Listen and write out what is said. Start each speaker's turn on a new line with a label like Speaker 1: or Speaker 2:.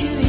Speaker 1: you